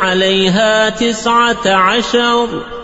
عليها تسعة عشر.